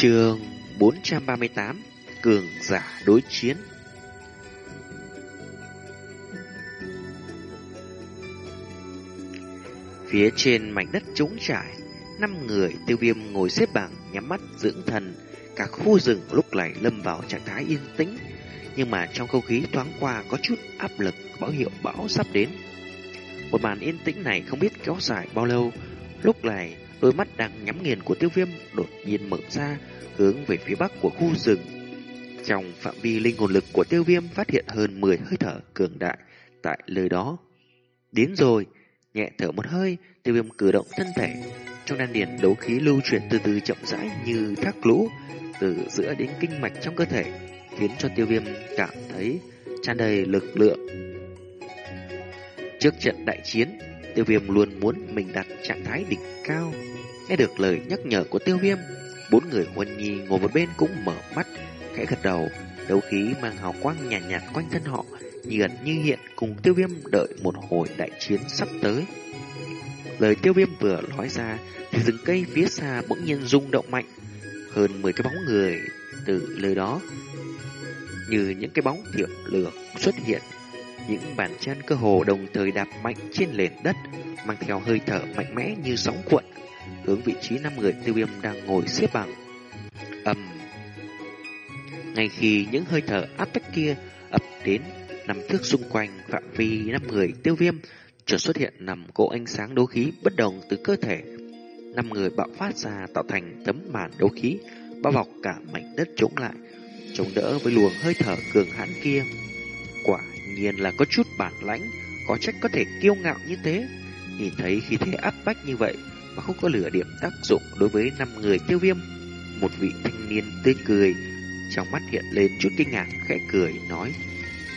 Trường 438 Cường giả đối chiến. Phía trên mảnh đất trống trải, Năm người tiêu viêm ngồi xếp bằng, Nhắm mắt dưỡng thần. Cả khu rừng lúc này lâm vào trạng thái yên tĩnh, Nhưng mà trong không khí thoáng qua Có chút áp lực báo hiệu bão sắp đến. Một màn yên tĩnh này không biết kéo dài bao lâu, Lúc này đôi mắt đang nhắm nghiền của tiêu viêm đột nhiên mở ra hướng về phía bắc của khu rừng. Trong phạm vi linh hồn lực của tiêu viêm phát hiện hơn 10 hơi thở cường đại tại nơi đó. Đến rồi, nhẹ thở một hơi, tiêu viêm cử động thân thể. Trong đan điền đấu khí lưu chuyển từ từ chậm rãi như thác lũ, từ giữa đến kinh mạch trong cơ thể, khiến cho tiêu viêm cảm thấy tràn đầy lực lượng. Trước trận đại chiến, tiêu viêm luôn muốn mình đặt trạng thái đỉnh cao. Nghe được lời nhắc nhở của tiêu viêm, Bốn người huân nhi ngồi một bên cũng mở mắt, khẽ gật đầu, đấu khí mang hào quang nhàn nhạt, nhạt quanh thân họ, như gần như hiện cùng tiêu viêm đợi một hồi đại chiến sắp tới. Lời tiêu viêm vừa nói ra, thì rừng cây phía xa bỗng nhiên rung động mạnh. Hơn 10 cái bóng người từ nơi đó, như những cái bóng thiểm lược xuất hiện. Những bàn chân cơ hồ đồng thời đạp mạnh trên nền đất, mang theo hơi thở mạnh mẽ như sóng cuộn hướng vị trí năm người tiêu viêm đang ngồi xếp bằng. ầm Ngay khi những hơi thở áp bách kia ập đến nằm thước xung quanh phạm vi năm người tiêu viêm, chợt xuất hiện nằm cỗ ánh sáng đấu khí bất đồng từ cơ thể. Năm người bạo phát ra tạo thành tấm màn đấu khí bao bọc cả mảnh đất trống lại, chống đỡ với luồng hơi thở cường hãn kia. Quả nhiên là có chút bản lãnh, có trách có thể kiêu ngạo như thế. Nhìn thấy khi thế áp bách như vậy, mà không có lửa điểm tác dụng đối với năm người tiêu viêm. Một vị thanh niên tươi cười, trong mắt hiện lên chút kinh ngạc, khẽ cười, nói.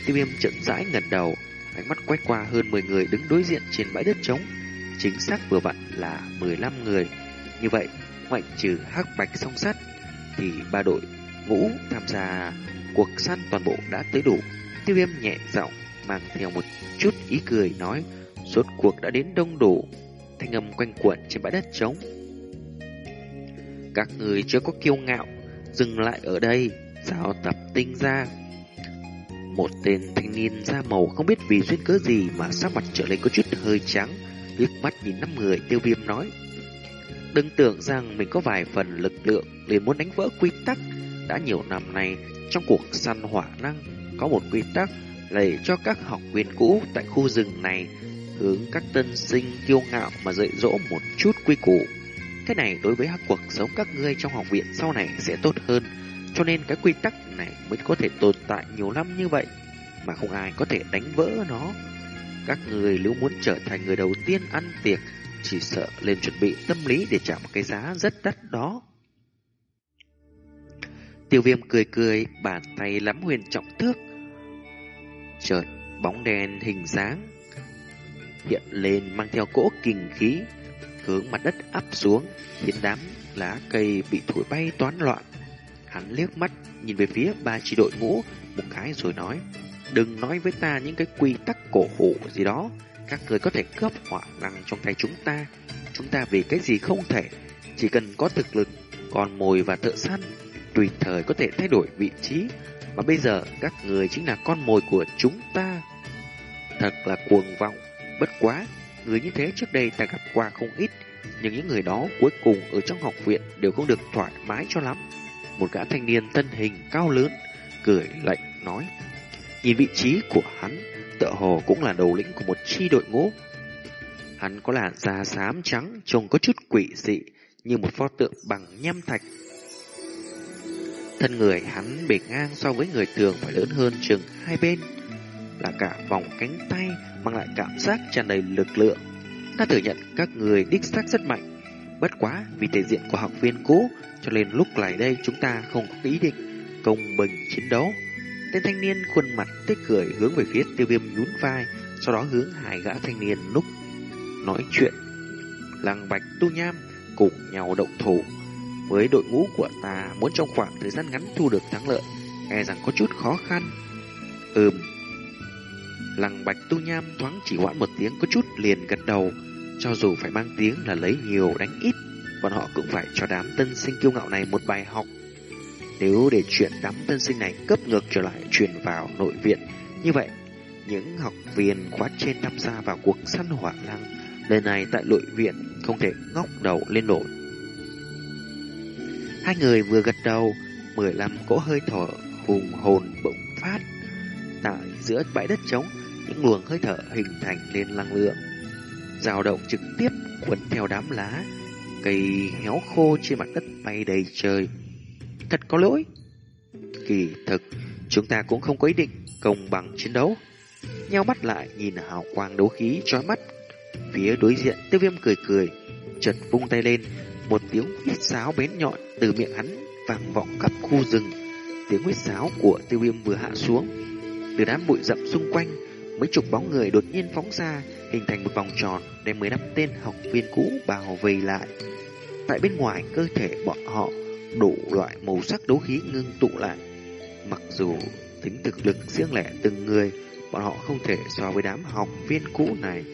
Tiêu viêm chậm rãi ngẩng đầu, ánh mắt quét qua hơn 10 người đứng đối diện trên bãi đất trống. Chính xác vừa vặn là 15 người. Như vậy, ngoại trừ hắc bạch song sắt, thì ba đội ngũ tham gia cuộc săn toàn bộ đã tới đủ. Tiêu viêm nhẹ giọng mang theo một chút ý cười nói, suốt cuộc đã đến đông đủ thanh âm quanh quẩn trên bãi đất trống. Các người chưa có kiêu ngạo, dừng lại ở đây, sao tập tinh ra. Một tên thanh niên da màu không biết vì duyên cớ gì mà sắc mặt trở lên có chút hơi trắng, liếc mắt nhìn năm người tiêu viêm nói. Đừng tưởng rằng mình có vài phần lực lượng liền muốn đánh vỡ quy tắc. Đã nhiều năm nay, trong cuộc săn hỏa năng, có một quy tắc để cho các học viên cũ tại khu rừng này hướng các tân sinh kiêu ngạo mà dạy dỗ một chút quy củ. Cái này đối với cuộc sống các ngươi trong học viện sau này sẽ tốt hơn, cho nên cái quy tắc này mới có thể tồn tại nhiều năm như vậy, mà không ai có thể đánh vỡ nó. Các người nếu muốn trở thành người đầu tiên ăn tiệc, chỉ sợ lên chuẩn bị tâm lý để trả một cái giá rất đắt đó. Tiêu viêm cười cười, bàn tay lắm huyền trọng thước. Chợt, bóng đèn hình dáng hiện lên mang theo cỗ kình khí, hướng mặt đất áp xuống, khiến đám lá cây bị thổi bay toán loạn. Hắn liếc mắt nhìn về phía ba chỉ đội ngũ một cái rồi nói, đừng nói với ta những cái quy tắc cổ hủ gì đó, các người có thể cướp hỏa năng trong tay chúng ta, chúng ta vì cái gì không thể, chỉ cần có thực lực, còn mồi và thợ săn, tùy thời có thể thay đổi vị trí, mà bây giờ các người chính là con mồi của chúng ta. Thật là cuồng vọng. Bất quá, người như thế trước đây ta gặp qua không ít, nhưng những người đó cuối cùng ở trong học viện đều không được thoải mái cho lắm. Một gã thanh niên thân hình cao lớn, cười lạnh nói. Nhìn vị trí của hắn, tựa hồ cũng là đầu lĩnh của một chi đội ngũ. Hắn có làn da xám trắng, trông có chút quỷ dị, như một pho tượng bằng nham thạch. Thân người hắn bề ngang so với người thường phải lớn hơn chừng hai bên, là cả vòng cánh tay mang lại cảm giác tràn đầy lực lượng. Ta thừa nhận các người đích xác rất mạnh. Bất quá vì thể diện của học viên cũ, cho nên lúc lại đây chúng ta không có ý định công bình chiến đấu. Tên thanh niên khuôn mặt tươi cười hướng về phía tiêu viêm nhún vai, sau đó hướng hai gã thanh niên lúc nói chuyện. Lăng bạch tu nham cùng nhau động thủ. Với đội ngũ của ta muốn trong khoảng thời gian ngắn thu được thắng lợi, e rằng có chút khó khăn. Ừm, Lăng bạch tu nham thoáng chỉ hoãn một tiếng có chút liền gật đầu, cho dù phải mang tiếng là lấy nhiều đánh ít. bọn họ cũng phải cho đám tân sinh kiêu ngạo này một bài học. Nếu để chuyện đám tân sinh này cấp ngược trở lại truyền vào nội viện, như vậy những học viên khóa trên tham gia vào cuộc săn hỏa lăng lần này tại nội viện không thể ngóc đầu lên nổi. Hai người vừa gật đầu, 15 cỗ hơi thở hùng hồn bỗng phát. Tại giữa bãi đất trống, những luồng hơi thở hình thành lên năng lượng. dao động trực tiếp quấn theo đám lá, cây héo khô trên mặt đất bay đầy trời. Thật có lỗi. Kỳ thực, chúng ta cũng không có ý định công bằng chiến đấu. Nheo mắt lại nhìn hào quang đấu khí chói mắt. Phía đối diện tiêu viêm cười cười, chợt vung tay lên, một tiếng huyết sáo bén nhọn từ miệng hắn vang vọng khắp khu rừng. Tiếng huyết sáo của tiêu viêm vừa hạ xuống. Từ đám bụi rậm xung quanh, mấy chục bóng người đột nhiên phóng ra, hình thành một vòng tròn đem 15 tên học viên cũ bao vây lại. Tại bên ngoài cơ thể bọn họ, đủ loại màu sắc đấu khí ngưng tụ lại. Mặc dù tính thực lực riêng lẻ từng người, bọn họ không thể so với đám học viên cũ này.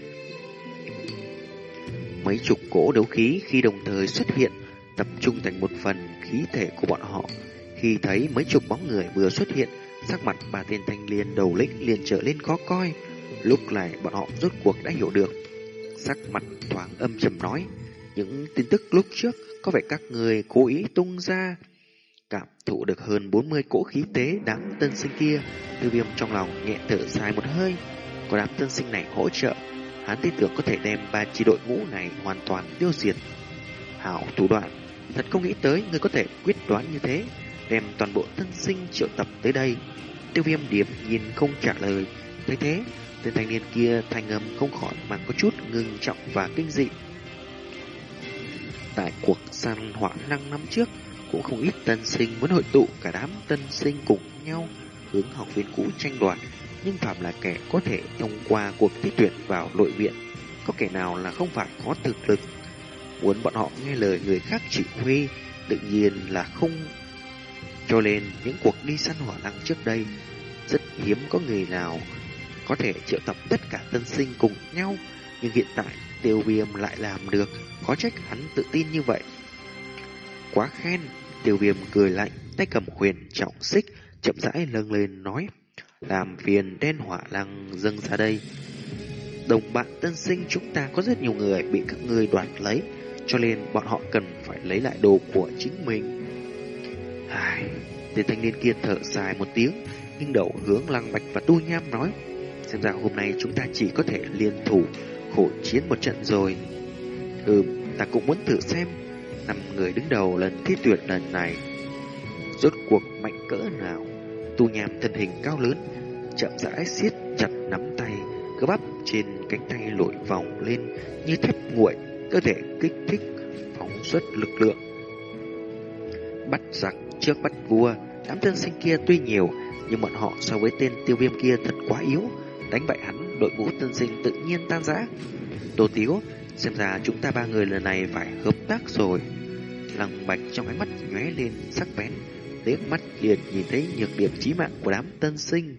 Mấy chục cỗ đấu khí khi đồng thời xuất hiện, tập trung thành một phần khí thể của bọn họ. Khi thấy mấy chục bóng người vừa xuất hiện, sắc mặt bà tên thanh liên đầu lĩnh liền trở lên khó coi. Lúc này bọn họ rốt cuộc đã hiểu được. Sắc mặt thoáng âm trầm nói, những tin tức lúc trước có vẻ các người cố ý tung ra. Cảm thụ được hơn 40 cỗ khí tế đám tân sinh kia, tiêu viêm trong lòng nhẹ thở dài một hơi. Có đám tân sinh này hỗ trợ, hắn tin tưởng có thể đem ba chi đội ngũ này hoàn toàn tiêu diệt. Hảo thủ đoạn, thật không nghĩ tới người có thể quyết đoán như thế, đem toàn bộ tân sinh triệu tập tới đây. Tiêu viêm điểm nhìn không trả lời, thấy thế, tên thanh niên kia thanh âm không khỏi mà có chút ngưng trọng và kinh dị. Tại cuộc săn hỏa năng năm trước, cũng không ít tân sinh muốn hội tụ cả đám tân sinh cùng nhau hướng học viên cũ tranh đoạt, nhưng phạm là kẻ có thể thông qua cuộc thi tuyển vào nội viện, có kẻ nào là không phải có thực lực. Muốn bọn họ nghe lời người khác chỉ huy, tự nhiên là không. Cho nên những cuộc đi săn hỏa lăng trước đây, rất hiếm có người nào có thể triệu tập tất cả tân sinh cùng nhau, nhưng hiện tại tiêu viêm lại làm được, có trách hắn tự tin như vậy. Quá khen, tiêu viêm cười lạnh, tay cầm huyền trọng xích, chậm rãi lâng lên nói, làm phiền đen hỏa lăng dâng ra đây. Đồng bạn tân sinh chúng ta có rất nhiều người bị các người đoạt lấy, cho nên bọn họ cần phải lấy lại đồ của chính mình. Ai, tên thanh niên kia thở dài một tiếng, nhưng đầu hướng lăng bạch và tu nham nói, xem ra hôm nay chúng ta chỉ có thể liên thủ khổ chiến một trận rồi. Ừm, ta cũng muốn thử xem năm người đứng đầu lần thi tuyển lần này rốt cuộc mạnh cỡ nào. Tu nham thân hình cao lớn, chậm rãi siết chặt nắm tay, cơ bắp trên cánh tay lội vòng lên như thép nguội, cơ thể kích thích, phóng xuất lực lượng. Bắt giặc trước bắt vua, đám tân sinh kia tuy nhiều, nhưng bọn họ so với tên tiêu viêm kia thật quá yếu, đánh bại hắn, đội ngũ tân sinh tự nhiên tan rã. Tô Tiếu, xem ra chúng ta ba người lần này phải hợp tác rồi. Lăng Bạch trong ánh mắt nhóe lên sắc bén, liếc mắt liền nhìn thấy nhược điểm chí mạng của đám tân sinh.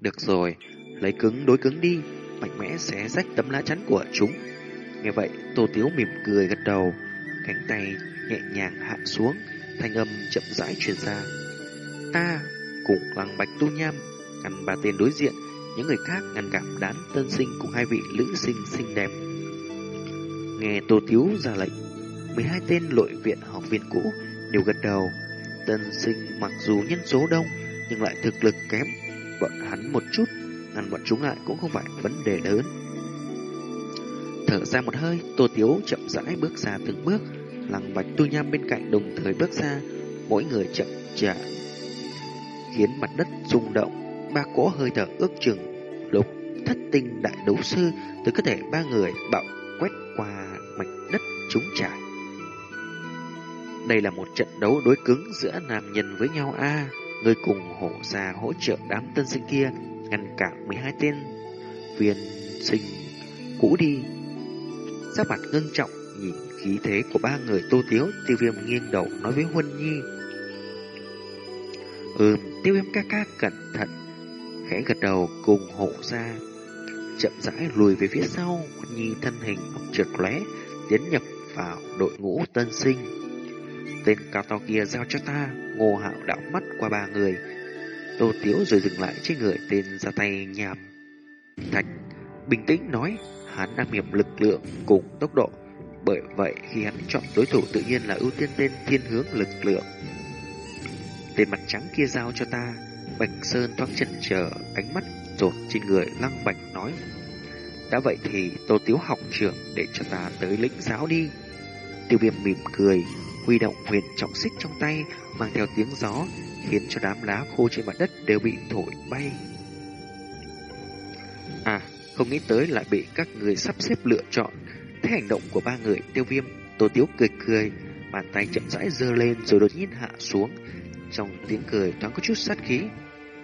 Được rồi, lấy cứng đối cứng đi, mạnh mẽ xé rách tấm lá chắn của chúng. Nghe vậy, Tô Tiếu mỉm cười gật đầu, cánh tay nhẹ nhàng hạ xuống, thanh âm chậm rãi truyền ra. Ta cùng lăng bạch tu nham, ngăn ba tên đối diện, những người khác ngăn cản đám tân sinh cùng hai vị nữ sinh xinh đẹp. Nghe Tô Tiếu ra lệnh, 12 tên lội viện học viên cũ đều gật đầu, Tân sinh mặc dù nhân số đông nhưng lại thực lực kém bọn hắn một chút, ngăn bọn chúng lại cũng không phải vấn đề lớn. Thở ra một hơi, Tô Tiếu chậm rãi bước ra từng bước, Lăng Bạch Tu Nham bên cạnh đồng thời bước ra, mỗi người chậm chạp khiến mặt đất rung động, ba cỗ hơi thở ước chừng lục thất tinh đại đấu sư từ cơ thể ba người bạo quét qua mạch đất trúng trải. Đây là một trận đấu đối cứng giữa nam nhân với nhau a. À, Người cùng hổ già hỗ trợ đám tân sinh kia Ngăn cản 12 tên. Viên sinh cũ đi. Sắc mặt ngưng trọng Nhìn khí thế của ba người tô tiếu Tiêu viêm nghiêng đầu nói với Huân Nhi. Ừm tiêu viêm ca ca cẩn thận Khẽ gật đầu cùng hộ ra. Chậm rãi lùi về phía sau Huân Nhi thân hình trượt lóe Tiến nhập vào đội ngũ tân sinh. Tên cao to kia giao cho ta, ngô hạo đảo mắt qua ba người. Tô Tiếu rồi dừng lại trên người tên ra tay nhàm. Thạch bình tĩnh nói, hắn đang hiểm lực lượng cùng tốc độ. Bởi vậy khi hắn chọn đối thủ tự nhiên là ưu tiên tên thiên hướng lực lượng. Tên mặt trắng kia giao cho ta, Bạch Sơn thoáng chần chờ, ánh mắt rột trên người lăng bạch nói. Đã vậy thì Tô Tiếu học trưởng để cho ta tới lĩnh giáo đi. Tiêu viêm mỉm cười, huy động huyền trọng xích trong tay, mang theo tiếng gió, khiến cho đám lá khô trên mặt đất đều bị thổi bay. À, không nghĩ tới lại bị các người sắp xếp lựa chọn. Thế hành động của ba người tiêu viêm, Tô Tiếu cười cười, bàn tay chậm rãi dơ lên rồi đột nhiên hạ xuống. Trong tiếng cười thoáng có chút sát khí.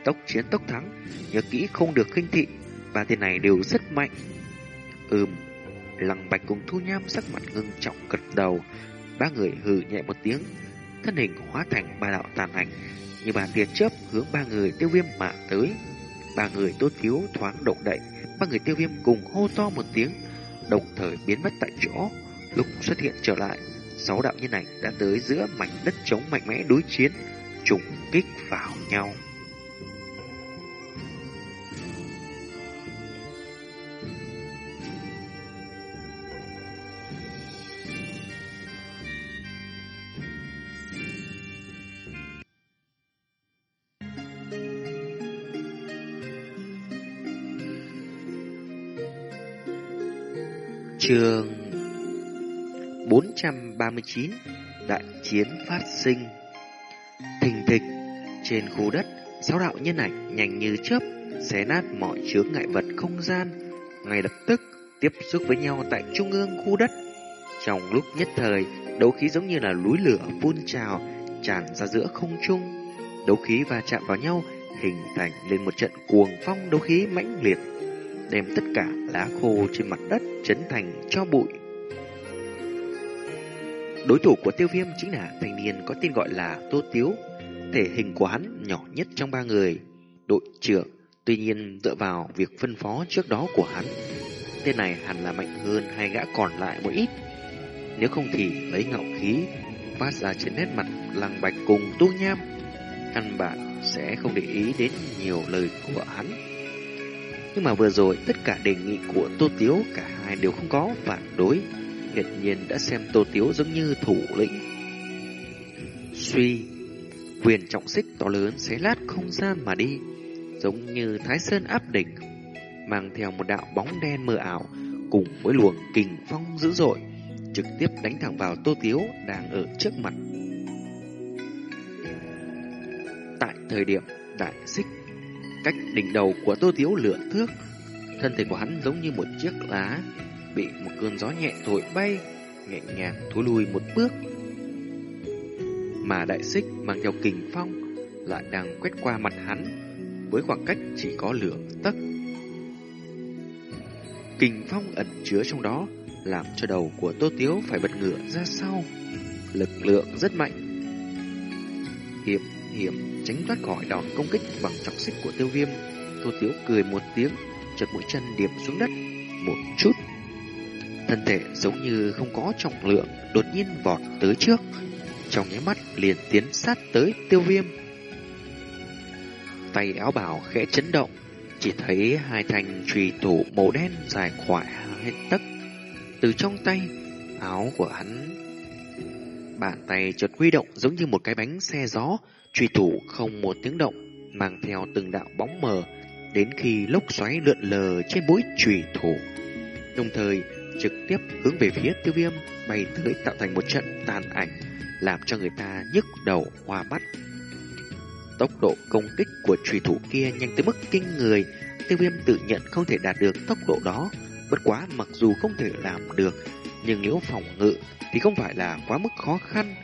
Tốc chiến tốc thắng, nhớ kỹ không được khinh thị, ba tên này đều rất mạnh. Ừm, lăng bạch cùng thu nham sắc mặt ngưng trọng gật đầu, ba người hừ nhẹ một tiếng, thân hình hóa thành ba đạo tàn ảnh, như bàn tia chớp hướng ba người tiêu viêm mà tới. Ba người tốt thiếu thoáng động đậy, ba người tiêu viêm cùng hô to một tiếng, đồng thời biến mất tại chỗ. Lúc xuất hiện trở lại, sáu đạo nhân ảnh đã tới giữa mảnh đất trống mạnh mẽ đối chiến, trùng kích vào nhau. Trường 439 Đại chiến phát sinh. Thình thịch, Trên khu đất, Sáu đạo nhân ảnh nhanh như chớp, Xé nát mọi chướng ngại vật không gian. Ngay lập tức, tiếp xúc với nhau Tại trung ương khu đất. Trong lúc nhất thời, Đấu khí giống như là núi lửa phun trào, Tràn ra giữa không trung. Đấu khí va chạm vào nhau, Hình thành lên một trận cuồng phong đấu khí mãnh liệt đem tất cả lá khô trên mặt đất chấn thành cho bụi. Đối thủ của tiêu viêm chính là thanh niên có tên gọi là Tô Tiếu, thể hình của hắn nhỏ nhất trong ba người, đội trưởng, tuy nhiên dựa vào việc phân phó trước đó của hắn. Tên này hẳn là mạnh hơn hai gã còn lại một ít, nếu không thì lấy ngạo khí phát ra trên nét mặt lăng bạch cùng tu nham. Căn bản sẽ không để ý đến nhiều lời của hắn. Nhưng mà vừa rồi tất cả đề nghị của Tô Tiếu cả hai đều không có phản đối. Hiển nhiên đã xem Tô Tiếu giống như thủ lĩnh. Suy, quyền trọng xích to lớn xé lát không gian mà đi, giống như Thái Sơn áp đỉnh, mang theo một đạo bóng đen mờ ảo cùng với luồng kình phong dữ dội, trực tiếp đánh thẳng vào Tô Tiếu đang ở trước mặt. Tại thời điểm đại xích cách đỉnh đầu của Tô thiếu lửa thước. Thân thể của hắn giống như một chiếc lá bị một cơn gió nhẹ thổi bay, nhẹ nhàng thối lui một bước. Mà đại xích mang theo kình phong lại đang quét qua mặt hắn với khoảng cách chỉ có lửa tấc. Kình phong ẩn chứa trong đó làm cho đầu của Tô Tiếu phải bật ngửa ra sau. Lực lượng rất mạnh. Hiểm hiểm tránh thoát khỏi đòn công kích bằng trọng xích của tiêu viêm. Tô Tiếu cười một tiếng, chợt mũi chân điểm xuống đất một chút. Thân thể giống như không có trọng lượng, đột nhiên vọt tới trước. Trong nháy mắt liền tiến sát tới tiêu viêm. Tay áo bảo khẽ chấn động, chỉ thấy hai thanh trùy thủ màu đen dài khoảng hai tấc. Từ trong tay, áo của hắn Bàn tay chợt huy động giống như một cái bánh xe gió, truy thủ không một tiếng động, mang theo từng đạo bóng mờ, đến khi lốc xoáy lượn lờ trên mũi trùy thủ. Đồng thời, trực tiếp hướng về phía tiêu viêm, bay tới tạo thành một trận tàn ảnh, làm cho người ta nhức đầu hoa mắt. Tốc độ công kích của trùy thủ kia nhanh tới mức kinh người, tiêu viêm tự nhận không thể đạt được tốc độ đó. Bất quá mặc dù không thể làm được, nhưng nếu phòng ngự thì không phải là quá mức khó khăn.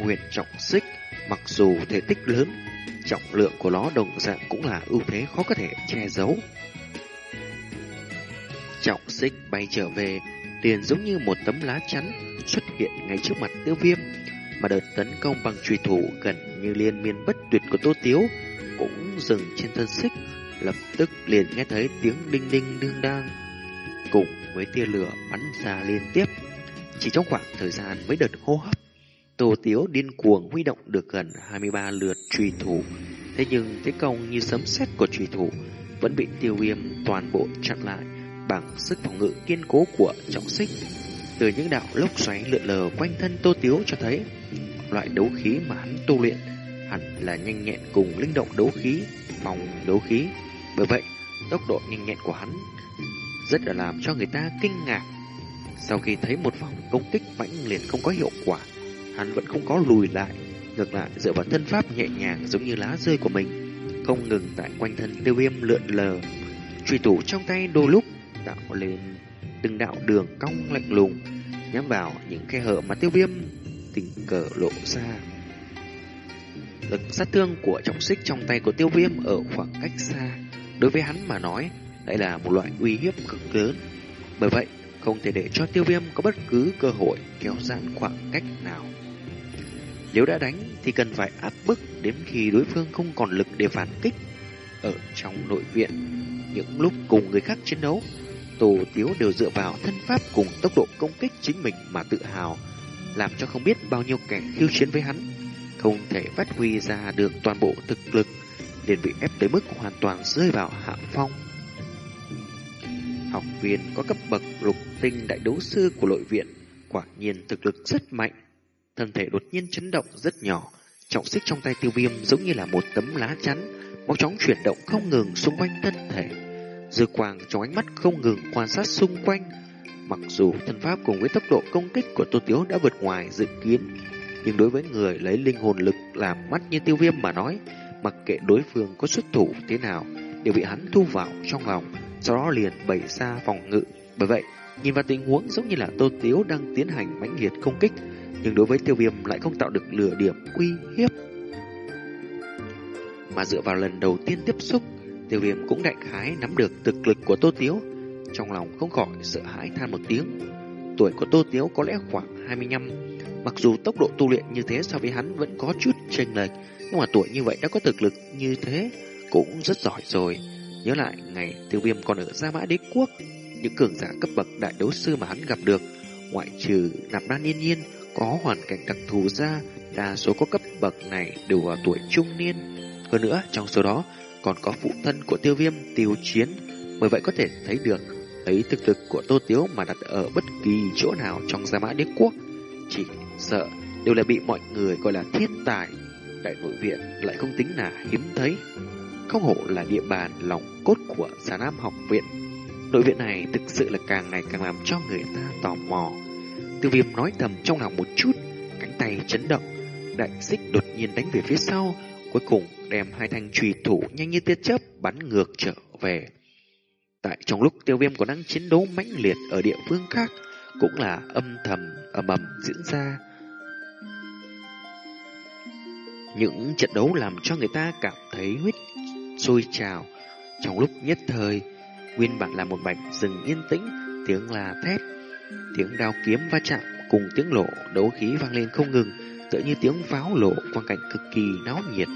Huyền trọng xích, mặc dù thể tích lớn, trọng lượng của nó đồng dạng cũng là ưu thế khó có thể che giấu. Trọng xích bay trở về, liền giống như một tấm lá chắn xuất hiện ngay trước mặt tiêu viêm, mà đợt tấn công bằng truy thủ gần như liên miên bất tuyệt của Tô Tiếu cũng dừng trên thân xích, lập tức liền nghe thấy tiếng đinh đinh đương đang, cùng với tia lửa bắn ra liên tiếp Chỉ trong khoảng thời gian mấy đợt hô hấp, Tô Tiếu điên cuồng huy động được gần 23 lượt truy thủ. Thế nhưng thế công như sấm sét của truy thủ vẫn bị tiêu viêm toàn bộ chặn lại bằng sức phòng ngự kiên cố của trọng xích. Từ những đạo lốc xoáy lượn lờ quanh thân Tô Tiếu cho thấy loại đấu khí mà hắn tu luyện hẳn là nhanh nhẹn cùng linh động đấu khí, phòng đấu khí. Bởi vậy, tốc độ nhanh nhẹn của hắn rất là làm cho người ta kinh ngạc. Sau khi thấy một vòng công kích mãnh liệt không có hiệu quả, hắn vẫn không có lùi lại, ngược lại dựa vào thân pháp nhẹ nhàng giống như lá rơi của mình, không ngừng tại quanh thân tiêu viêm lượn lờ. Truy thủ trong tay đôi lúc tạo lên từng đạo đường cong lạnh lùng, nhắm vào những khe hở mà tiêu viêm tình cờ lộ ra. Lực sát thương của trọng xích trong tay của tiêu viêm ở khoảng cách xa, đối với hắn mà nói, lại là một loại uy hiếp cực lớn. Bởi vậy, không thể để cho tiêu viêm có bất cứ cơ hội kéo giãn khoảng cách nào. Nếu đã đánh thì cần phải áp bức đến khi đối phương không còn lực để phản kích. Ở trong nội viện, những lúc cùng người khác chiến đấu, Tổ Tiếu đều dựa vào thân pháp cùng tốc độ công kích chính mình mà tự hào, làm cho không biết bao nhiêu kẻ khiêu chiến với hắn, không thể phát huy ra được toàn bộ thực lực, liền bị ép tới mức hoàn toàn rơi vào hạ phong. Học viên có cấp bậc lục tinh đại đấu sư của nội viện, quả nhiên thực lực rất mạnh. Thân thể đột nhiên chấn động rất nhỏ, trọng xích trong tay tiêu viêm giống như là một tấm lá chắn, máu chóng chuyển động không ngừng xung quanh thân thể. Dư quang trong ánh mắt không ngừng quan sát xung quanh. Mặc dù thân pháp cùng với tốc độ công kích của Tô Tiếu đã vượt ngoài dự kiến, nhưng đối với người lấy linh hồn lực làm mắt như tiêu viêm mà nói, mặc kệ đối phương có xuất thủ thế nào, đều bị hắn thu vào trong lòng, sau đó liền bày ra phòng ngự. Bởi vậy, nhìn vào tình huống giống như là Tô Tiếu đang tiến hành mãnh liệt công kích, nhưng đối với tiêu viêm lại không tạo được lửa điểm uy hiếp. Mà dựa vào lần đầu tiên tiếp xúc, tiêu viêm cũng đại khái nắm được thực lực của Tô Tiếu, trong lòng không khỏi sợ hãi than một tiếng. Tuổi của Tô Tiếu có lẽ khoảng 25, mặc dù tốc độ tu luyện như thế so với hắn vẫn có chút chênh lệch, nhưng mà tuổi như vậy đã có thực lực như thế cũng rất giỏi rồi. Nhớ lại ngày tiêu viêm còn ở Gia Mã Đế Quốc, những cường giả cấp bậc đại đấu sư mà hắn gặp được, ngoại trừ nạp đan yên nhiên có hoàn cảnh đặc thù ra, đa số có cấp bậc này đều ở tuổi trung niên. Hơn nữa, trong số đó còn có phụ thân của tiêu viêm tiêu chiến, bởi vậy có thể thấy được ấy thực lực của Tô Tiếu mà đặt ở bất kỳ chỗ nào trong Gia Mã Đế Quốc, chỉ sợ đều là bị mọi người gọi là thiên tài. Đại nội viện lại không tính là hiếm thấy, không hổ là địa bàn lòng cốt của Già Nam học viện. Nội viện này thực sự là càng ngày càng làm cho người ta tò mò. Tiêu viêm nói thầm trong lòng một chút, cánh tay chấn động, đại xích đột nhiên đánh về phía sau, cuối cùng đem hai thanh trùy thủ nhanh như tia chớp bắn ngược trở về. Tại trong lúc tiêu viêm còn đang chiến đấu mãnh liệt ở địa phương khác, cũng là âm thầm ầm ầm diễn ra. Những trận đấu làm cho người ta cảm thấy huyết sôi trào. Trong lúc nhất thời, nguyên bản là một mảnh rừng yên tĩnh, tiếng là thét, tiếng đao kiếm va chạm cùng tiếng lộ đấu khí vang lên không ngừng, tựa như tiếng pháo lộ quang cảnh cực kỳ náo nhiệt.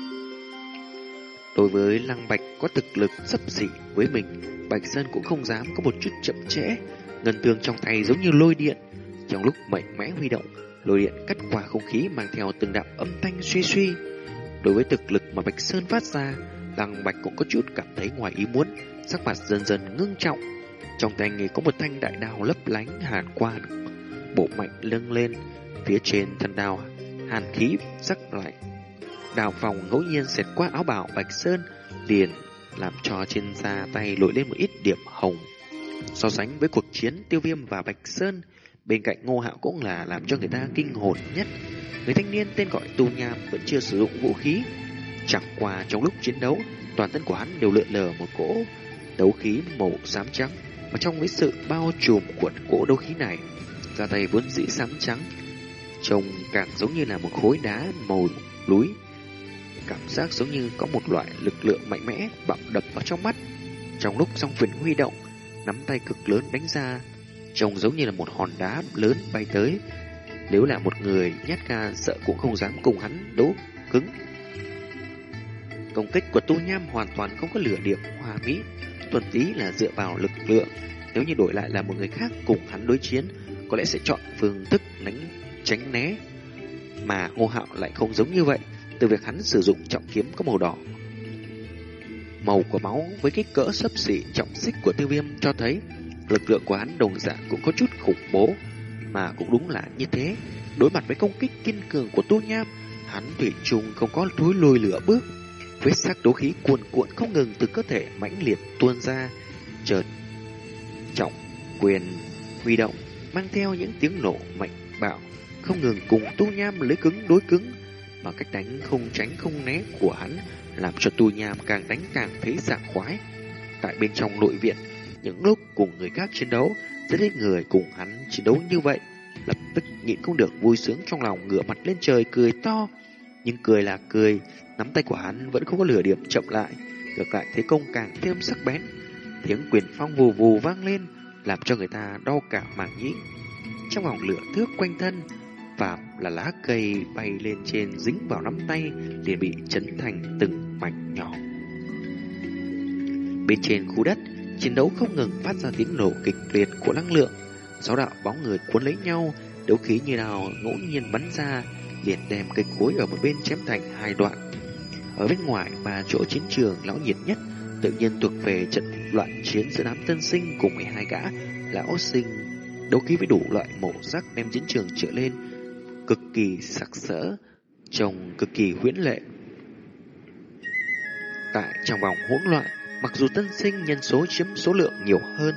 Đối với Lăng Bạch có thực lực sấp xỉ với mình, Bạch Sơn cũng không dám có một chút chậm trễ. Ngân tương trong tay giống như lôi điện, trong lúc mạnh mẽ huy động, lôi điện cắt qua không khí mang theo từng đạo âm thanh suy suy. Đối với thực lực mà Bạch Sơn phát ra, Lăng Bạch cũng có chút cảm thấy ngoài ý muốn, sắc mặt dần dần ngưng trọng. Trong tay nghề có một thanh đại đao lấp lánh hàn quang, bộ mạnh lưng lên, phía trên thân đao hàn khí sắc lạnh Đào phòng ngẫu nhiên xẹt qua áo bào Bạch Sơn liền làm cho trên da tay nổi lên một ít điểm hồng. So sánh với cuộc chiến Tiêu Viêm và Bạch Sơn, bên cạnh Ngô Hạo cũng là làm cho người ta kinh hồn nhất. Người thanh niên tên gọi Tu Nham vẫn chưa sử dụng vũ khí. Chẳng qua trong lúc chiến đấu, toàn thân của hắn đều lượn lờ một cỗ đấu khí màu xám trắng. Mà trong với sự bao trùm của cỗ đấu khí này, ra tay vốn dĩ xám trắng, trông càng giống như là một khối đá màu núi cảm giác giống như có một loại lực lượng mạnh mẽ bạo đập vào trong mắt. Trong lúc song phiền huy động, nắm tay cực lớn đánh ra, trông giống như là một hòn đá lớn bay tới. Nếu là một người nhát ga sợ cũng không dám cùng hắn đấu cứng. Công kích của Tu Nham hoàn toàn không có lửa điểm hòa mỹ, tuần tí là dựa vào lực lượng. Nếu như đổi lại là một người khác cùng hắn đối chiến, có lẽ sẽ chọn phương thức đánh tránh né. Mà Ngô Hạo lại không giống như vậy, từ việc hắn sử dụng trọng kiếm có màu đỏ. Màu của máu với kích cỡ sấp xỉ trọng xích của tiêu viêm cho thấy lực lượng của hắn đồng dạng cũng có chút khủng bố. Mà cũng đúng là như thế, đối mặt với công kích kiên cường của Tu Nham, hắn thủy chung không có thối lùi lửa bước. Vết sắc đấu khí cuồn cuộn không ngừng từ cơ thể mãnh liệt tuôn ra, chợt trọng quyền huy động mang theo những tiếng nổ mạnh bạo không ngừng cùng tu nham lấy cứng đối cứng mà cách đánh không tránh không né của hắn làm cho tu nham càng đánh càng thấy sảng khoái. Tại bên trong nội viện những lúc cùng người khác chiến đấu rất ít người cùng hắn chiến đấu như vậy. Lập tức nhịn không được vui sướng trong lòng ngửa mặt lên trời cười to nhưng cười là cười nắm tay của hắn vẫn không có lửa điểm chậm lại ngược lại thế công càng thêm sắc bén tiếng quyền phong vù vù vang lên làm cho người ta đau cả màng nhĩ. Trong vòng lửa thước quanh thân, và là lá cây bay lên trên dính vào nắm tay liền bị chấn thành từng mảnh nhỏ. Bên trên khu đất, chiến đấu không ngừng phát ra tiếng nổ kịch liệt của năng lượng. Sáu đạo bóng người cuốn lấy nhau, đấu khí như nào ngẫu nhiên bắn ra, liền đem cây cối ở một bên chém thành hai đoạn. Ở bên ngoài ba chỗ chiến trường lão nhiệt nhất, tự nhiên thuộc về trận loạn chiến giữa đám tân sinh cùng 12 gã lão sinh đấu khí với đủ loại mổ rắc đem chiến trường trở lên, cực kỳ sặc sỡ, trông cực kỳ huyễn lệ tại trong vòng hỗn loạn, mặc dù tân sinh nhân số chiếm số lượng nhiều hơn,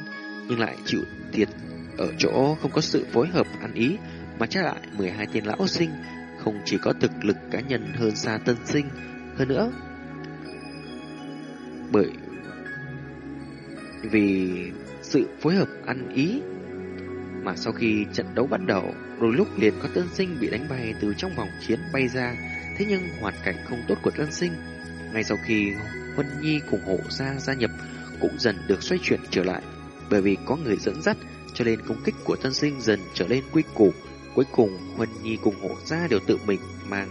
nhưng lại chịu thiệt ở chỗ không có sự phối hợp ăn ý, mà trái lại 12 tên lão sinh không chỉ có thực lực cá nhân hơn xa tân sinh hơn nữa bởi vì sự phối hợp ăn ý mà sau khi trận đấu bắt đầu, đôi lúc liền có tân sinh bị đánh bay từ trong vòng chiến bay ra, thế nhưng hoàn cảnh không tốt của tân sinh. Ngay sau khi Huân Nhi cùng hộ gia gia nhập cũng dần được xoay chuyển trở lại, bởi vì có người dẫn dắt cho nên công kích của tân sinh dần trở lên quy củ. Cuối cùng, Huân Nhi cùng hộ gia đều tự mình mang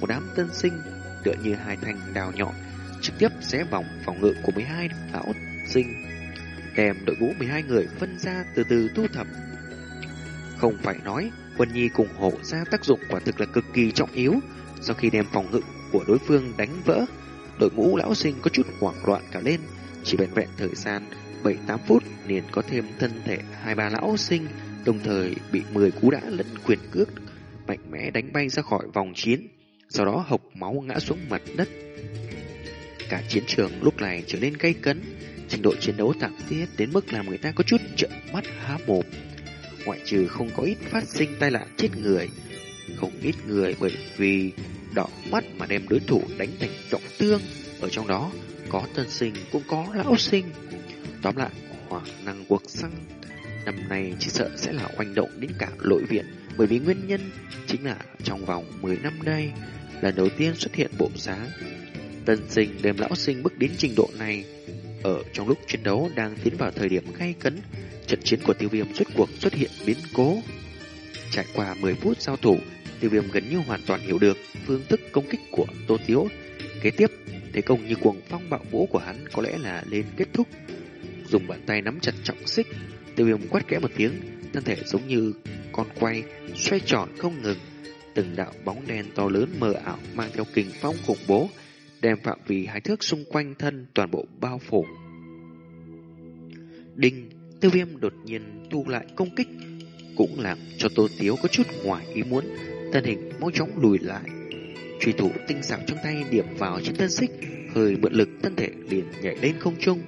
một đám tân sinh tựa như hai thanh đào nhọn trực tiếp xé vòng phòng ngự của 12 lão sinh đem đội ngũ 12 người phân ra từ từ thu thập. Không phải nói, huân Nhi cùng hộ ra tác dụng quả thực là cực kỳ trọng yếu. Sau khi đem phòng ngự của đối phương đánh vỡ, đội ngũ lão sinh có chút hoảng loạn cả lên. Chỉ vẹn vẹn thời gian 7-8 phút liền có thêm thân thể hai ba lão sinh, đồng thời bị 10 cú đã lẫn quyền cước mạnh mẽ đánh bay ra khỏi vòng chiến, sau đó hộc máu ngã xuống mặt đất. Cả chiến trường lúc này trở nên gay cấn, trình độ chiến đấu thảm thiết đến mức làm người ta có chút trợn mắt há mồm. Ngoại trừ không có ít phát sinh tai nạn chết người, không ít người bởi vì đỏ mắt mà đem đối thủ đánh thành trọng thương. Ở trong đó có tân sinh cũng có lão sinh. Tóm lại, hỏa năng cuộc xăng năm nay chỉ sợ sẽ là oanh động đến cả lội viện bởi vì nguyên nhân chính là trong vòng 10 năm nay lần đầu tiên xuất hiện bộ dáng tân sinh đem lão sinh bước đến trình độ này ở trong lúc chiến đấu đang tiến vào thời điểm gay cấn, trận chiến của tiêu viêm rốt cuộc xuất hiện biến cố. Trải qua 10 phút giao thủ, tiêu viêm gần như hoàn toàn hiểu được phương thức công kích của Tô Tiếu. Kế tiếp, thế công như cuồng phong bạo vũ của hắn có lẽ là lên kết thúc. Dùng bàn tay nắm chặt trọng xích, tiêu viêm quát kẽ một tiếng, thân thể giống như con quay, xoay tròn không ngừng. Từng đạo bóng đen to lớn mờ ảo mang theo kình phong khủng bố, đem phạm vi hai thước xung quanh thân toàn bộ bao phủ. Đinh, tiêu viêm đột nhiên thu lại công kích, cũng làm cho Tô Tiếu có chút ngoài ý muốn, thân hình mau chóng lùi lại. Truy thủ tinh xảo trong tay điểm vào trên thân xích, hơi mượn lực thân thể liền nhảy lên không trung.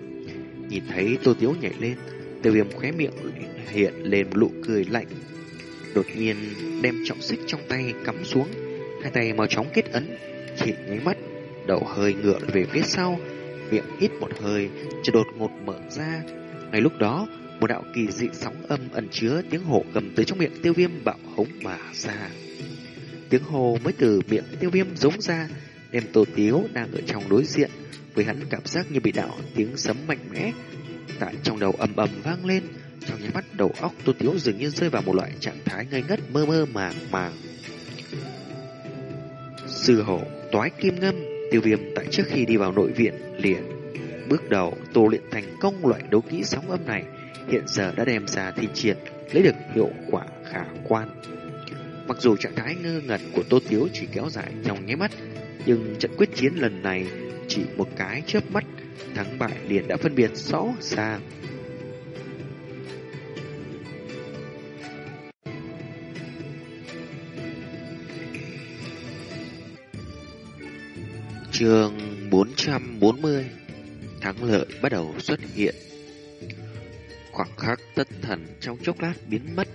Nhìn thấy Tô Tiếu nhảy lên, tiêu viêm khóe miệng hiện lên nụ cười lạnh. Đột nhiên đem trọng xích trong tay cắm xuống, hai tay màu chóng kết ấn, chỉ nháy mắt đầu hơi ngựa về phía sau, miệng hít một hơi, chợt đột ngột mở ra. Ngay lúc đó, một đạo kỳ dị sóng âm ẩn chứa tiếng hổ gầm từ trong miệng tiêu viêm bạo hống mà ra. Tiếng hồ mới từ miệng tiêu viêm giống ra, đem tổ tiếu đang ở trong đối diện, với hắn cảm giác như bị đạo tiếng sấm mạnh mẽ. Tại trong đầu ầm ầm vang lên, trong nháy mắt đầu óc tô tiếu dường như rơi vào một loại trạng thái ngây ngất mơ mơ màng màng. Sư hổ toái kim ngâm Tiêu viêm tại trước khi đi vào nội viện liền bước đầu tô luyện thành công loại đấu kỹ sóng âm này hiện giờ đã đem ra thi triển, lấy được hiệu quả khả quan. Mặc dù trạng thái ngơ ngẩn của Tô Tiếu chỉ kéo dài trong nháy mắt, nhưng trận quyết chiến lần này chỉ một cái chớp mắt, thắng bại liền đã phân biệt rõ ràng. Trường 440 Thắng lợi bắt đầu xuất hiện Khoảng khắc tất thần trong chốc lát biến mất,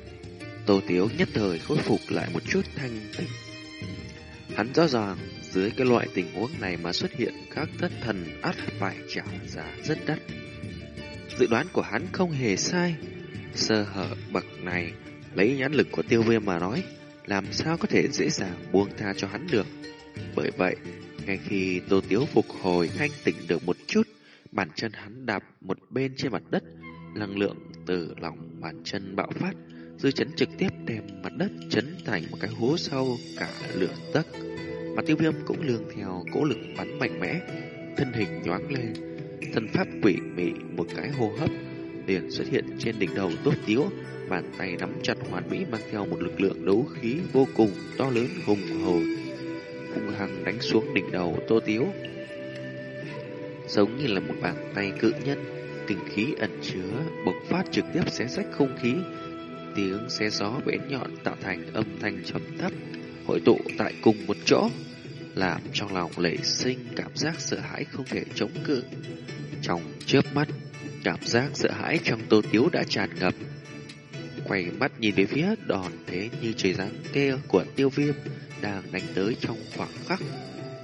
Tô Tiếu nhất thời khôi phục lại một chút thanh tịnh Hắn rõ ràng dưới cái loại tình huống này mà xuất hiện các thất thần ắt phải trả giá rất đắt. Dự đoán của hắn không hề sai. Sơ hở bậc này Lấy nhãn lực của tiêu viêm mà nói Làm sao có thể dễ dàng buông tha cho hắn được? Bởi vậy ngay khi Tô Tiếu phục hồi thanh tỉnh được một chút, bàn chân hắn đạp một bên trên mặt đất, năng lượng từ lòng bàn chân bạo phát, dư chấn trực tiếp đem mặt đất chấn thành một cái hố sâu cả lửa tấc. Mà tiêu viêm cũng lương theo cỗ lực bắn mạnh mẽ, thân hình nhoáng lên, thân pháp quỷ mị một cái hô hấp liền xuất hiện trên đỉnh đầu Tô Tiếu, bàn tay nắm chặt hoàn mỹ mang theo một lực lượng đấu khí vô cùng to lớn hùng hồn hung hăng đánh xuống đỉnh đầu Tô Tiếu. Giống như là một bàn tay cự nhân, tình khí ẩn chứa, bộc phát trực tiếp xé rách không khí, tiếng xé gió bén nhọn tạo thành âm thanh trầm thấp, hội tụ tại cùng một chỗ, làm trong lòng lệ sinh cảm giác sợ hãi không thể chống cự. Trong chớp mắt, cảm giác sợ hãi trong Tô Tiếu đã tràn ngập. Quay mắt nhìn về phía đòn thế như trời giáng kia của tiêu viêm, đang đánh tới trong khoảng khắc.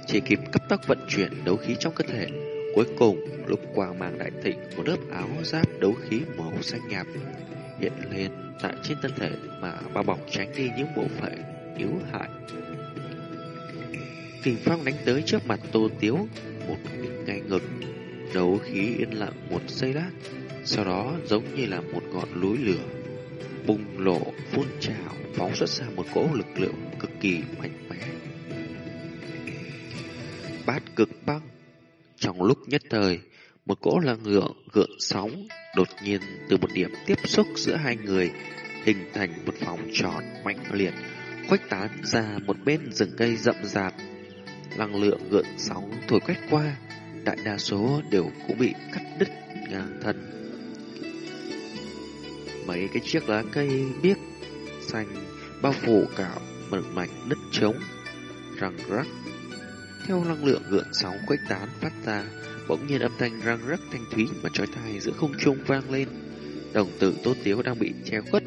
Chỉ kịp cấp tốc vận chuyển đấu khí trong cơ thể. Cuối cùng, lúc quang mang đại thịnh, một lớp áo giáp đấu khí màu xanh nhạt hiện lên tại trên thân thể mà bao bọc tránh đi những bộ phận yếu hại. Kình phong đánh tới trước mặt Tô Tiếu, một mình ngay ngực, đấu khí yên lặng một giây lát, sau đó giống như là một ngọn núi lửa bùng lộ phun trào phóng xuất ra một cỗ lực lượng cực kỳ mạnh mẽ. Bát cực băng Trong lúc nhất thời, một cỗ là ngựa gợn sóng đột nhiên từ một điểm tiếp xúc giữa hai người hình thành một vòng tròn mạnh liệt khuếch tán ra một bên rừng cây rậm rạp. Năng lượng gợn sóng thổi quét qua, đại đa số đều cũng bị cắt đứt ngang thân. Mấy cái chiếc lá cây biếc xanh bao phủ cả một mảnh đất trống, răng rắc. Theo năng lượng gợn sóng quét tán phát ra, bỗng nhiên âm thanh răng rắc thanh thúy mà trói tai giữa không trung vang lên. Đồng tử Tô Tiếu đang bị che khuất,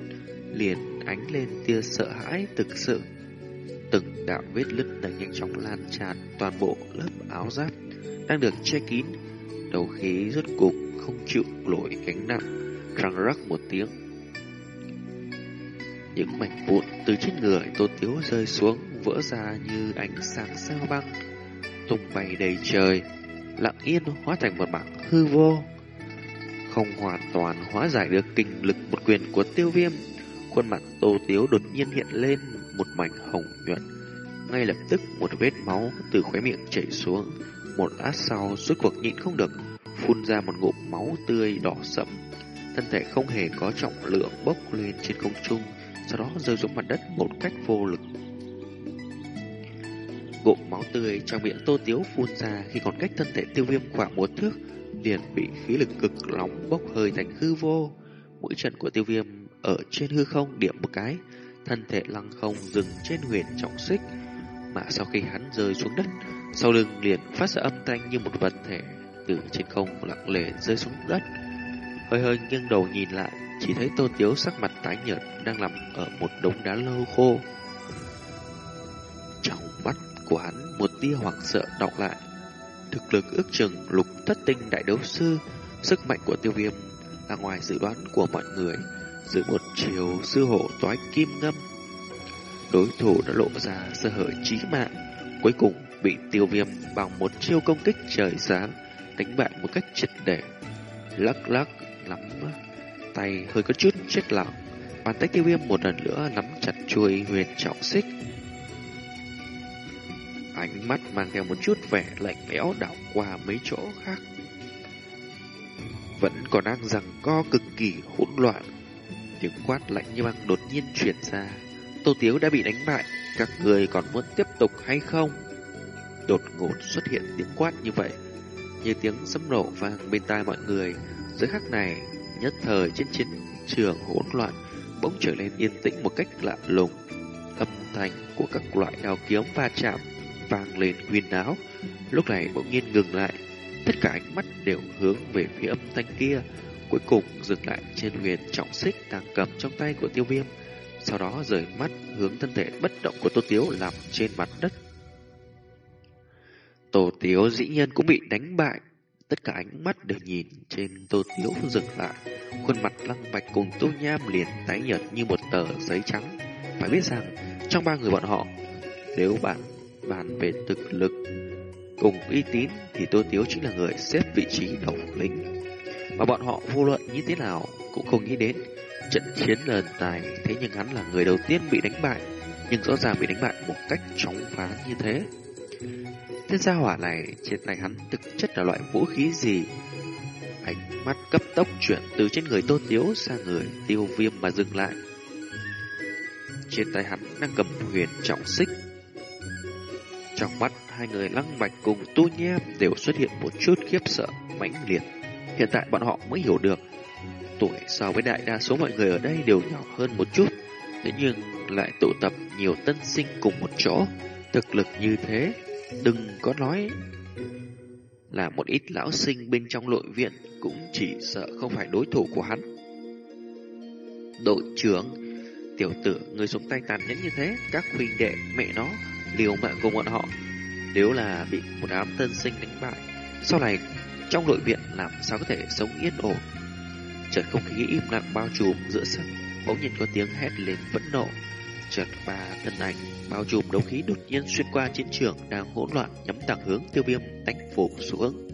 liền ánh lên tia sợ hãi thực sự. Từng đạo vết lứt đang nhanh chóng lan tràn toàn bộ lớp áo giáp đang được che kín, đầu khí rốt cục không chịu nổi gánh nặng, răng rắc một tiếng những mảnh vụn từ trên người Tô Tiếu rơi xuống vỡ ra như ánh sáng sao băng, tung bay đầy trời, lặng yên hóa thành một mảng hư vô. Không hoàn toàn hóa giải được kinh lực một quyền của tiêu viêm, khuôn mặt Tô Tiếu đột nhiên hiện lên một mảnh hồng nhuận. Ngay lập tức một vết máu từ khóe miệng chảy xuống, một lát sau suốt cuộc nhịn không được, phun ra một ngụm máu tươi đỏ sẫm. Thân thể không hề có trọng lượng bốc lên trên không trung, sau đó rơi xuống mặt đất một cách vô lực. Ngụm máu tươi trong miệng tô tiếu phun ra khi còn cách thân thể tiêu viêm khoảng một thước, liền bị khí lực cực nóng bốc hơi thành hư vô. Mũi chân của tiêu viêm ở trên hư không điểm một cái, thân thể lăng không dừng trên huyền trọng xích, mà sau khi hắn rơi xuống đất, sau lưng liền phát ra âm thanh như một vật thể từ trên không lặng lề rơi xuống đất. Hơi hơi nghiêng đầu nhìn lại, chỉ thấy Tô Tiếu sắc mặt tái nhợt đang nằm ở một đống đá lâu khô. Trong mắt của hắn một tia hoảng sợ đọc lại. Thực lực ước chừng lục thất tinh đại đấu sư, sức mạnh của tiêu viêm là ngoài dự đoán của mọi người, dưới một chiều sư hổ toái kim ngâm. Đối thủ đã lộ ra sơ hở chí mạng, cuối cùng bị tiêu viêm bằng một chiêu công kích trời sáng đánh bại một cách triệt để. Lắc lắc lắm tay hơi có chút chết lặng. Bàn tay tiêu viêm một lần nữa nắm chặt chuôi huyền trọng xích. Ánh mắt mang theo một chút vẻ lạnh lẽo đảo qua mấy chỗ khác. vẫn còn đang rằng co cực kỳ hỗn loạn. Tiếng quát lạnh như băng đột nhiên chuyển ra. Tô Tiếu đã bị đánh bại, các người còn muốn tiếp tục hay không? Đột ngột xuất hiện tiếng quát như vậy, như tiếng sấm nổ vang bên tai mọi người. dưới khắc này, nhất thời trên chiến trường hỗn loạn bỗng trở nên yên tĩnh một cách lạ lùng. Âm thanh của các loại đao kiếm va chạm vang lên huyền áo. Lúc này bỗng nhiên ngừng lại, tất cả ánh mắt đều hướng về phía âm thanh kia, cuối cùng dừng lại trên huyền trọng xích đang cầm trong tay của tiêu viêm. Sau đó rời mắt hướng thân thể bất động của Tô Tiếu nằm trên mặt đất. Tô Tiếu dĩ nhiên cũng bị đánh bại. Tất cả ánh mắt đều nhìn trên Tô Tiếu dừng lại. Khuôn mặt lăng bạch cùng Tô Nham liền tái nhợt như một tờ giấy trắng. Phải biết rằng, trong ba người bọn họ, nếu bạn bàn về thực lực cùng uy tín thì Tô Tiếu chính là người xếp vị trí đầu lính. Mà bọn họ vô luận như thế nào cũng không nghĩ đến trận chiến lần tài thế nhưng hắn là người đầu tiên bị đánh bại, nhưng rõ ràng bị đánh bại một cách chóng phá như thế. Tên gia hỏa này, trên tay hắn thực chất là loại vũ khí gì? Ánh mắt cấp tốc chuyển từ trên người Tô Tiếu sang người tiêu viêm mà dừng lại. Trên tay hắn đang cầm huyền trọng xích. Trong mắt hai người lăng bạch cùng tu nham đều xuất hiện một chút khiếp sợ mãnh liệt. Hiện tại bọn họ mới hiểu được tuổi so với đại đa số mọi người ở đây đều nhỏ hơn một chút. Thế nhưng lại tụ tập nhiều tân sinh cùng một chỗ. Thực lực như thế Đừng có nói là một ít lão sinh bên trong nội viện cũng chỉ sợ không phải đối thủ của hắn. Đội trưởng, tiểu tử, người xuống tay tàn nhẫn như thế, các huynh đệ, mẹ nó, liều mạng cùng bọn họ. Nếu là bị một đám tân sinh đánh bại, sau này trong nội viện làm sao có thể sống yên ổn. Chợt không khí im lặng bao trùm giữa sân, bỗng nhiên có tiếng hét lên phẫn nộ. Chợt ba thân ảnh bao trùm đấu khí đột nhiên xuyên qua chiến trường đang hỗn loạn nhắm thẳng hướng tiêu viêm đánh phủ xuống.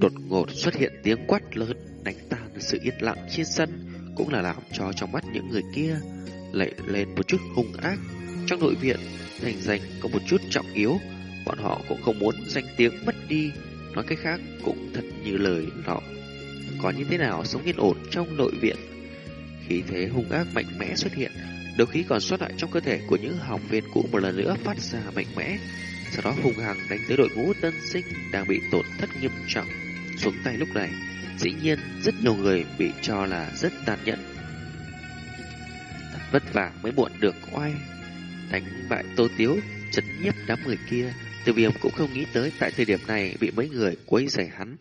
Đột ngột xuất hiện tiếng quát lớn đánh tan sự yên lặng trên sân cũng là làm cho trong mắt những người kia lệ lên một chút hung ác. Trong nội viện, thành danh có một chút trọng yếu, bọn họ cũng không muốn danh tiếng mất đi. Nói cách khác cũng thật như lời họ. Có như thế nào sống yên ổn trong nội viện? Khí thế hung ác mạnh mẽ xuất hiện, đầu khí còn xuất lại trong cơ thể của những học viên cũ một lần nữa phát ra mạnh mẽ, sau đó hung hăng đánh tới đội ngũ tân sinh đang bị tổn thất nghiêm trọng. Xuống tay lúc này, dĩ nhiên rất nhiều người bị cho là rất tàn nhẫn. Thật vất vả mới muộn được oai, đánh bại Tô Tiếu, chấn nhiếp đám người kia. Tiêu viêm cũng không nghĩ tới tại thời điểm này bị mấy người quấy rầy hắn,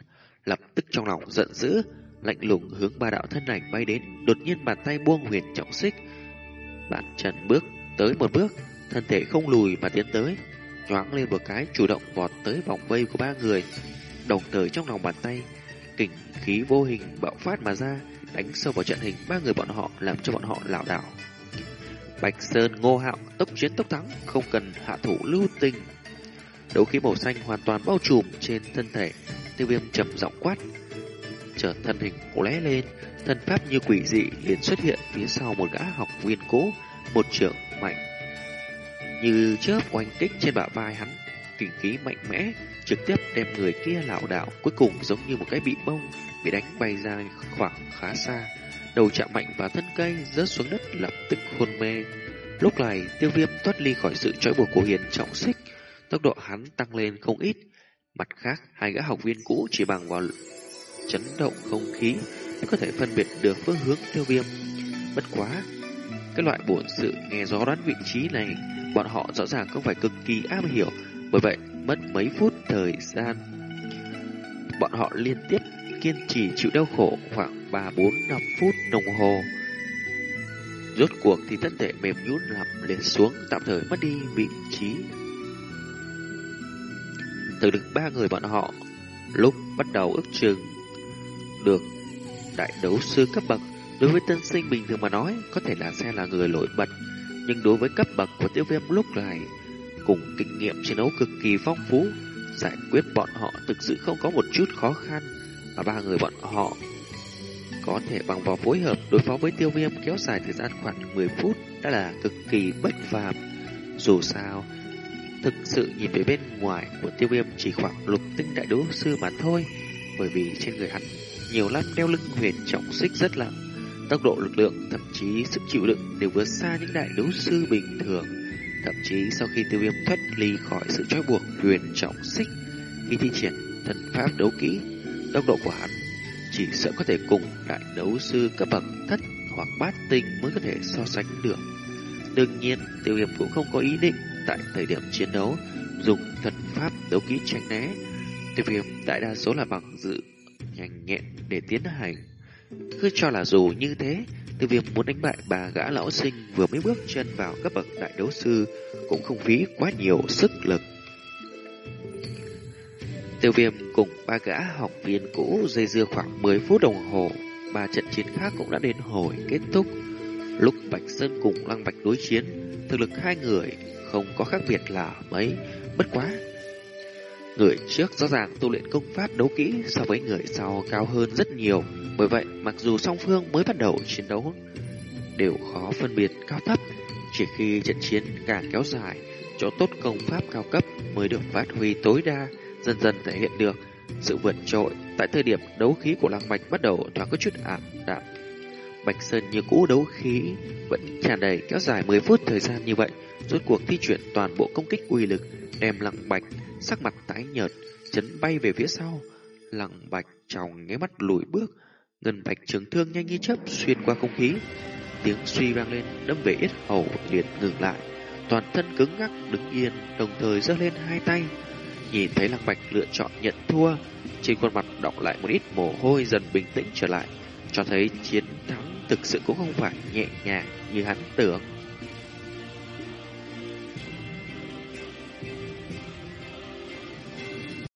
lập tức trong lòng giận dữ, lạnh lùng hướng ba đạo thân ảnh bay đến, đột nhiên bàn tay buông huyền trọng xích, Bạn trần bước tới một bước, thân thể không lùi mà tiến tới, nhoáng lên một cái chủ động vọt tới vòng vây của ba người. Đồng thời trong lòng bàn tay, kình khí vô hình bạo phát mà ra, đánh sâu vào trận hình ba người bọn họ làm cho bọn họ lảo đảo. Bạch Sơn ngô hạo tốc chiến tốc thắng, không cần hạ thủ lưu tình. Đấu khí màu xanh hoàn toàn bao trùm trên thân thể, tiêu viêm trầm giọng quát. Chợt thân hình lóe lên, Thân pháp như quỷ dị liền xuất hiện phía sau một gã học viên cố, một trưởng mạnh. Như chớp oanh kích trên bả vai hắn, kinh khí mạnh mẽ, trực tiếp đem người kia lảo đảo, cuối cùng giống như một cái bị bông, bị đánh bay ra khoảng khá xa. Đầu chạm mạnh vào thân cây, rớt xuống đất lập tức hôn mê. Lúc này, tiêu viêm thoát ly khỏi sự trói buộc của hiền trọng xích, tốc độ hắn tăng lên không ít. Mặt khác, hai gã học viên cũ chỉ bằng vào chấn động không khí mới có thể phân biệt được phương hướng tiêu viêm. Bất quá, cái loại bổn sự nghe gió đoán vị trí này, bọn họ rõ ràng không phải cực kỳ am hiểu, bởi vậy mất mấy phút thời gian. Bọn họ liên tiếp kiên trì chịu đau khổ khoảng 3, 4, 5 phút đồng hồ. Rốt cuộc thì thân thể mềm nhũn lặp liệt xuống, tạm thời mất đi vị trí. Từ được ba người bọn họ, lúc bắt đầu ước chừng được đại đấu sư cấp bậc. Đối với tân sinh bình thường mà nói có thể là xe là người nổi bật nhưng đối với cấp bậc của tiêu viêm lúc này cùng kinh nghiệm chiến đấu cực kỳ phong phú giải quyết bọn họ thực sự không có một chút khó khăn và ba người bọn họ có thể bằng vào phối hợp đối phó với tiêu viêm kéo dài thời gian khoảng 10 phút đã là cực kỳ bất phàm. Dù sao thực sự nhìn về bên ngoài của tiêu viêm chỉ khoảng lục tinh đại đấu sư mà thôi bởi vì trên người hắn nhiều năm đeo lưng huyền trọng xích rất nặng, tốc độ lực lượng, thậm chí sức chịu đựng đều vượt xa những đại đấu sư bình thường. Thậm chí sau khi tiêu viêm thoát ly khỏi sự trói buộc huyền trọng xích, khi thi triển thần pháp đấu kỹ, tốc độ của hắn chỉ sợ có thể cùng đại đấu sư cấp bậc thất hoặc bát tinh mới có thể so sánh được. Đương nhiên, tiêu viêm cũng không có ý định tại thời điểm chiến đấu dùng thần pháp đấu kỹ tránh né. Tiêu viêm đại đa số là bằng dự nhanh nhẹn để tiến hành. Cứ cho là dù như thế, tiêu viêm muốn đánh bại bà gã lão sinh vừa mới bước chân vào cấp bậc đại đấu sư cũng không phí quá nhiều sức lực. Tiêu viêm cùng ba gã học viên cũ dây dưa khoảng 10 phút đồng hồ, ba trận chiến khác cũng đã đến hồi kết thúc. Lúc Bạch Sơn cùng Lăng Bạch đối chiến, thực lực hai người không có khác biệt là mấy, bất quá. Người trước rõ ràng tu luyện công pháp đấu kỹ so với người sau cao hơn rất nhiều, bởi vậy mặc dù song phương mới bắt đầu chiến đấu, đều khó phân biệt cao thấp, chỉ khi trận chiến càng kéo dài, chỗ tốt công pháp cao cấp mới được phát huy tối đa, dần dần thể hiện được sự vượt trội. Tại thời điểm đấu khí của Lăng Bạch bắt đầu thoáng có chút ảm đạm. Bạch Sơn như cũ đấu khí vẫn tràn đầy kéo dài 10 phút thời gian như vậy, rốt cuộc thi chuyển toàn bộ công kích uy lực, đem Lăng Bạch sắc mặt tái nhợt, chấn bay về phía sau. Lăng Bạch trong nháy mắt lùi bước, ngân bạch trường thương nhanh như chớp xuyên qua không khí. Tiếng suy vang lên, đâm về yết hầu liền ngừng lại, toàn thân cứng ngắc đứng yên, đồng thời giơ lên hai tay. Nhìn thấy Lăng Bạch lựa chọn nhận thua, trên khuôn mặt đọng lại một ít mồ hôi dần bình tĩnh trở lại, cho thấy chiến thắng thực sự cũng không phải nhẹ nhàng như hắn tưởng.